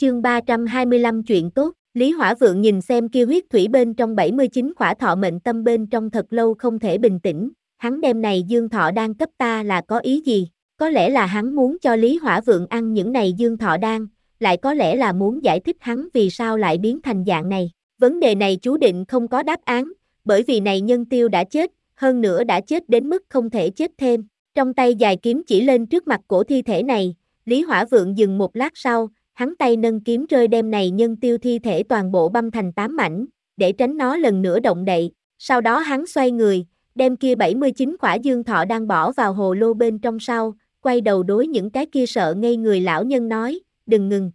Chương 325 chuyện tốt, Lý Hỏa Vượng nhìn xem kia huyết thủy bên trong 79 khỏa thọ mệnh tâm bên trong thật lâu không thể bình tĩnh, hắn đem này dương thọ đang cấp ta là có ý gì? Có lẽ là hắn muốn cho Lý Hỏa Vượng ăn những này dương thọ đan, lại có lẽ là muốn giải thích hắn vì sao lại biến thành dạng này. Vấn đề này chú định không có đáp án, bởi vì này nhân tiêu đã chết, hơn nữa đã chết đến mức không thể chết thêm. Trong tay dài kiếm chỉ lên trước mặt cổ thi thể này, Lý Hỏa Vượng dừng một lát sau, hắn tay nâng kiếm rơi đem này nhân tiêu thi thể toàn bộ băm thành tám mảnh, để tránh nó lần nữa động đậy. Sau đó hắn xoay người, đem kia 79 quả dương thọ đang bỏ vào hồ lô bên trong sau, quay đầu đối những cái kia sợ ngây người lão nhân nói, đừng ngừng.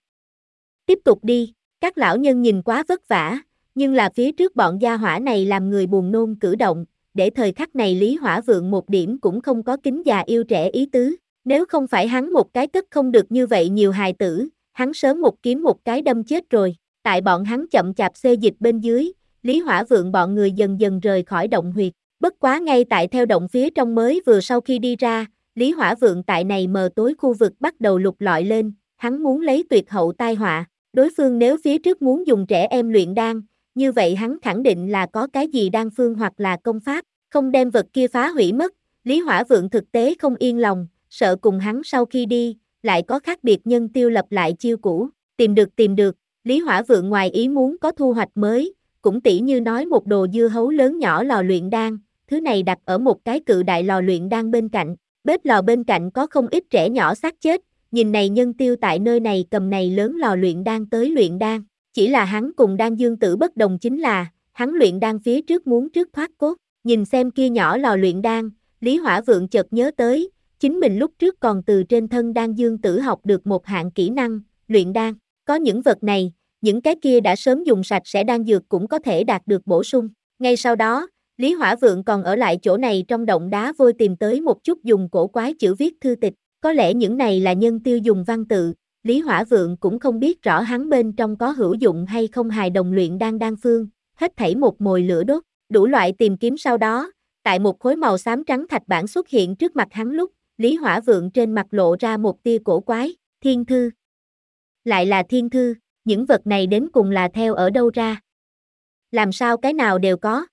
Tiếp tục đi, các lão nhân nhìn quá vất vả, nhưng là phía trước bọn gia hỏa này làm người buồn nôn cử động, để thời khắc này Lý Hỏa Vượng một điểm cũng không có kính già yêu trẻ ý tứ, nếu không phải hắn một cái cất không được như vậy nhiều hài tử, hắn sớm một kiếm một cái đâm chết rồi, tại bọn hắn chậm chạp xê dịch bên dưới, Lý Hỏa Vượng bọn người dần dần rời khỏi động huyệt, bất quá ngay tại theo động phía trong mới vừa sau khi đi ra, Lý Hỏa Vượng tại này mờ tối khu vực bắt đầu lục lọi lên, hắn muốn lấy tuyệt hậu tai họa, đối phương nếu phía trước muốn dùng trẻ em luyện đan, như vậy hắn khẳng định là có cái gì đan phương hoặc là công pháp, không đem vật kia phá hủy mất, Lý Hỏa Vượng thực tế không yên lòng, sợ cùng hắn sau khi đi, lại có khác biệt nhân tiêu lập lại chiêu cũ, tìm được tìm được, Lý Hỏa Vượng ngoài ý muốn có thu hoạch mới, cũng tỉ như nói một đồ dưa hấu lớn nhỏ lò luyện đan, thứ này đặt ở một cái cự đại lò luyện đan bên cạnh, bếp lò bên cạnh có không ít trẻ nhỏ xác chết, nhìn này nhân tiêu tại nơi này cầm này lớn lò luyện đan tới luyện đan, chỉ là hắn cùng đan dương tử bất đồng chính là, hắn luyện đan phía trước muốn trước thoát cốt, nhìn xem kia nhỏ lò luyện đan, Lý Hỏa Vượng chợt nhớ tới, chính mình lúc trước còn từ trên thân đan dương tử học được một hạng kỹ năng, luyện đan, có những vật này, những cái kia đã sớm dùng sạch sẽ đan dược cũng có thể đạt được bổ sung. Ngay sau đó, Lý Hỏa Vượng còn ở lại chỗ này trong động đá vôi tìm tới một chút dùng cổ quái chữ viết thư tịch, có lẽ những này là nhân tiêu dùng văn tự, Lý Hỏa Vượng cũng không biết rõ hắn bên trong có hữu dụng hay không hài đồng luyện đan đan phương, hết thảy một mồi lửa đốt, đủ loại tìm kiếm sau đó, tại một khối màu xám trắng thạch bản xuất hiện trước mặt hắn lúc, Lý Hỏa Vượng trên mặt lộ ra một tia cổ quái, thiên thư. Lại là thiên thư, những vật này đến cùng là theo ở đâu ra? Làm sao cái nào đều có?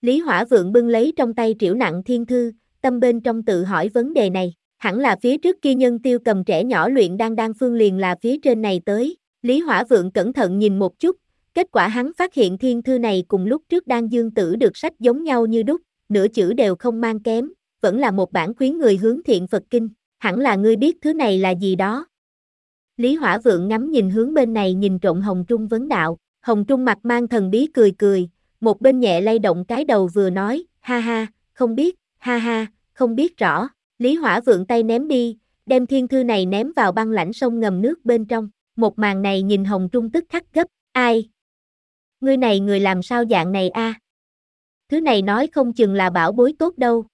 Lý Hỏa Vượng bưng lấy trong tay triểu nặng thiên thư, tâm bên trong tự hỏi vấn đề này, hẳn là phía trước kia nhân tiêu cầm trẻ nhỏ luyện đang đang phương liền là phía trên này tới. Lý Hỏa Vượng cẩn thận nhìn một chút, kết quả hắn phát hiện thiên thư này cùng lúc trước đang dương tử được sách giống nhau như đúc, nửa chữ đều không mang kém, vẫn là một bản khuyến người hướng thiện Phật Kinh, hẳn là ngươi biết thứ này là gì đó. Lý Hỏa Vượng ngắm nhìn hướng bên này nhìn trộn Hồng Trung vấn đạo, Hồng Trung mặt mang thần bí cười cười, một bên nhẹ lay động cái đầu vừa nói, ha ha, không biết, ha ha, không biết rõ, Lý Hỏa Vượng tay ném đi, đem thiên thư này ném vào băng lãnh sông ngầm nước bên trong, một màn này nhìn Hồng Trung tức khắc gấp, ai? Ngươi này người làm sao dạng này a? Thứ này nói không chừng là bảo bối tốt đâu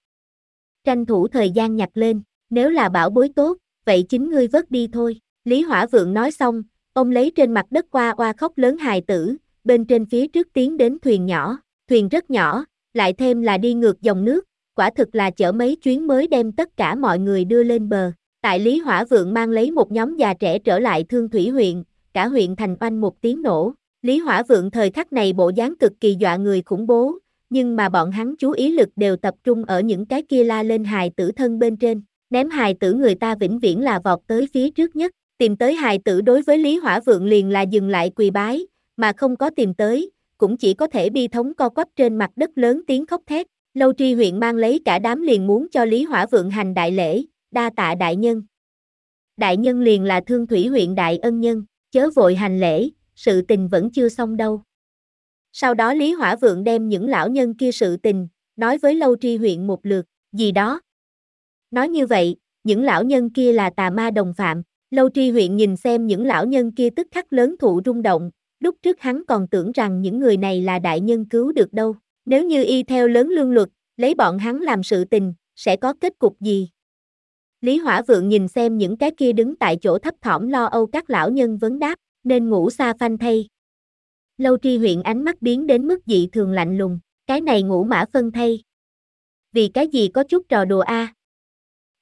tranh thủ thời gian nhặt lên, nếu là bảo bối tốt, vậy chính ngươi vớt đi thôi. Lý Hỏa Vượng nói xong, ông lấy trên mặt đất qua oa khóc lớn hài tử, bên trên phía trước tiến đến thuyền nhỏ, thuyền rất nhỏ, lại thêm là đi ngược dòng nước, quả thực là chở mấy chuyến mới đem tất cả mọi người đưa lên bờ. Tại Lý Hỏa Vượng mang lấy một nhóm già trẻ trở lại Thương Thủy huyện, cả huyện thành oanh một tiếng nổ. Lý Hỏa Vượng thời khắc này bộ dáng cực kỳ dọa người khủng bố, nhưng mà bọn hắn chú ý lực đều tập trung ở những cái kia la lên hài tử thân bên trên, ném hài tử người ta vĩnh viễn là vọt tới phía trước nhất, tìm tới hài tử đối với Lý Hỏa Vượng liền là dừng lại quỳ bái, mà không có tìm tới, cũng chỉ có thể bi thống co quắp trên mặt đất lớn tiếng khóc thét, Lâu Tri huyện mang lấy cả đám liền muốn cho Lý Hỏa Vượng hành đại lễ, đa tạ đại nhân. Đại nhân liền là thương thủy huyện đại ân nhân, chớ vội hành lễ, sự tình vẫn chưa xong đâu. Sau đó Lý Hỏa Vượng đem những lão nhân kia sự tình, nói với Lâu Tri huyện một lượt, gì đó. Nói như vậy, những lão nhân kia là tà ma đồng phạm, Lâu Tri huyện nhìn xem những lão nhân kia tức khắc lớn thụ rung động, lúc trước hắn còn tưởng rằng những người này là đại nhân cứu được đâu, nếu như y theo lớn lương luật, lấy bọn hắn làm sự tình, sẽ có kết cục gì? Lý Hỏa Vượng nhìn xem những cái kia đứng tại chỗ thấp thỏm lo âu các lão nhân vấn đáp, nên ngủ xa phanh thay. Lâu tri huyện ánh mắt biến đến mức dị thường lạnh lùng, cái này ngủ mã phân thay. Vì cái gì có chút trò đùa a?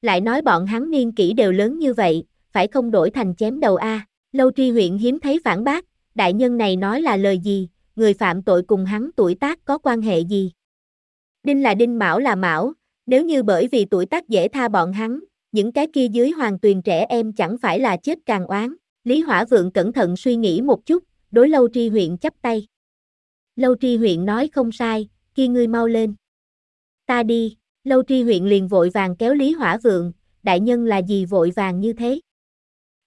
Lại nói bọn hắn niên kỷ đều lớn như vậy, phải không đổi thành chém đầu a? Lâu tri huyện hiếm thấy phản bác, đại nhân này nói là lời gì, người phạm tội cùng hắn tuổi tác có quan hệ gì. Đinh là đinh mão là mão, nếu như bởi vì tuổi tác dễ tha bọn hắn, những cái kia dưới hoàng tuyền trẻ em chẳng phải là chết càng oán. Lý Hỏa Vượng cẩn thận suy nghĩ một chút, đối Lâu Tri huyện chắp tay. Lâu Tri huyện nói không sai, kia ngươi mau lên. Ta đi, Lâu Tri huyện liền vội vàng kéo Lý Hỏa Vượng, đại nhân là gì vội vàng như thế?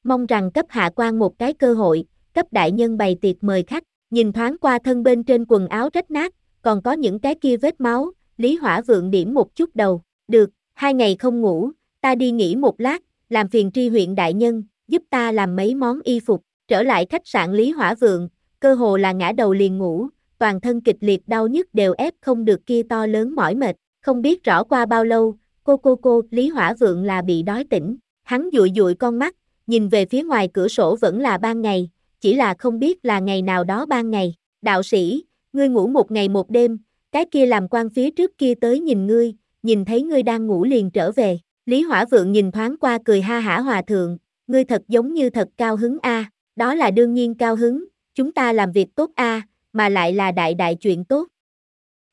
Mong rằng cấp hạ quan một cái cơ hội, cấp đại nhân bày tiệc mời khách, nhìn thoáng qua thân bên trên quần áo rách nát, còn có những cái kia vết máu, Lý Hỏa Vượng điểm một chút đầu, được, hai ngày không ngủ, ta đi nghỉ một lát, làm phiền tri huyện đại nhân, giúp ta làm mấy món y phục, trở lại khách sạn Lý Hỏa Vượng, cơ hồ là ngã đầu liền ngủ, toàn thân kịch liệt đau nhức đều ép không được kia to lớn mỏi mệt, không biết rõ qua bao lâu, cô cô cô, Lý Hỏa Vượng là bị đói tỉnh, hắn dụi dụi con mắt, nhìn về phía ngoài cửa sổ vẫn là ban ngày, chỉ là không biết là ngày nào đó ban ngày, đạo sĩ, ngươi ngủ một ngày một đêm, cái kia làm quan phía trước kia tới nhìn ngươi, nhìn thấy ngươi đang ngủ liền trở về, Lý Hỏa Vượng nhìn thoáng qua cười ha hả hòa thượng, ngươi thật giống như thật cao hứng a, đó là đương nhiên cao hứng, chúng ta làm việc tốt a, mà lại là đại đại chuyện tốt.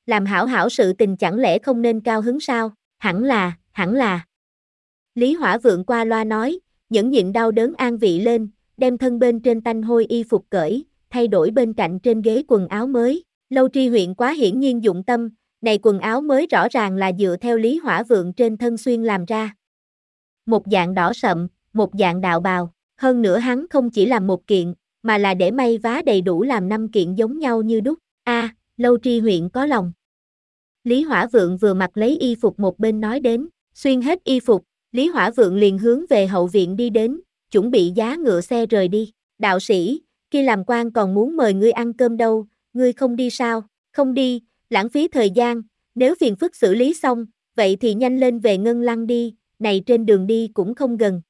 Làm hảo hảo sự tình chẳng lẽ không nên cao hứng sao, hẳn là, hẳn là. Lý Hỏa Vượng qua loa nói, nhẫn nhịn đau đớn an vị lên, đem thân bên trên tanh hôi y phục cởi, thay đổi bên cạnh trên ghế quần áo mới. Lâu tri huyện quá hiển nhiên dụng tâm, này quần áo mới rõ ràng là dựa theo Lý Hỏa Vượng trên thân xuyên làm ra. Một dạng đỏ sậm, một dạng đạo bào, hơn nữa hắn không chỉ làm một kiện, mà là để may vá đầy đủ làm năm kiện giống nhau như đúc. A, Lâu Tri huyện có lòng. Lý Hỏa Vượng vừa mặc lấy y phục một bên nói đến, xuyên hết y phục, Lý Hỏa Vượng liền hướng về hậu viện đi đến, chuẩn bị giá ngựa xe rời đi. Đạo sĩ, khi làm quan còn muốn mời ngươi ăn cơm đâu, ngươi không đi sao? Không đi, lãng phí thời gian, nếu phiền phức xử lý xong, vậy thì nhanh lên về Ngân Lăng đi, này trên đường đi cũng không gần.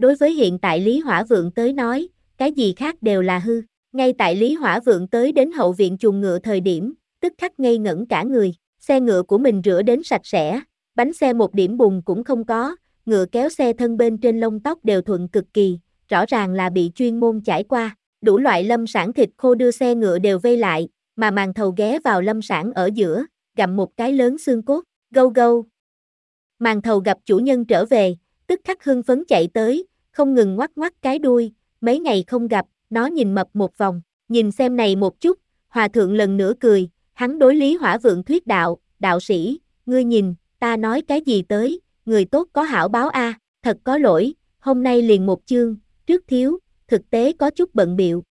Đối với hiện tại Lý Hỏa Vượng tới nói, cái gì khác đều là hư. Ngay tại Lý Hỏa Vượng tới đến hậu viện chuồng ngựa thời điểm, tức khắc ngây ngẩn cả người, xe ngựa của mình rửa đến sạch sẽ, bánh xe một điểm bùn cũng không có, ngựa kéo xe thân bên trên lông tóc đều thuận cực kỳ, rõ ràng là bị chuyên môn chải qua, đủ loại lâm sản thịt khô đưa xe ngựa đều vây lại, mà màn thầu ghé vào lâm sản ở giữa, gặm một cái lớn xương cốt, gâu gâu. Màn thầu gặp chủ nhân trở về, tức khắc hưng phấn chạy tới, không ngừng ngoắc ngoắc cái đuôi, mấy ngày không gặp, nó nhìn mập một vòng, nhìn xem này một chút, hòa thượng lần nữa cười, hắn đối lý hỏa vượng thuyết đạo, đạo sĩ, ngươi nhìn, ta nói cái gì tới, người tốt có hảo báo a, thật có lỗi, hôm nay liền một chương, trước thiếu, thực tế có chút bận biệu,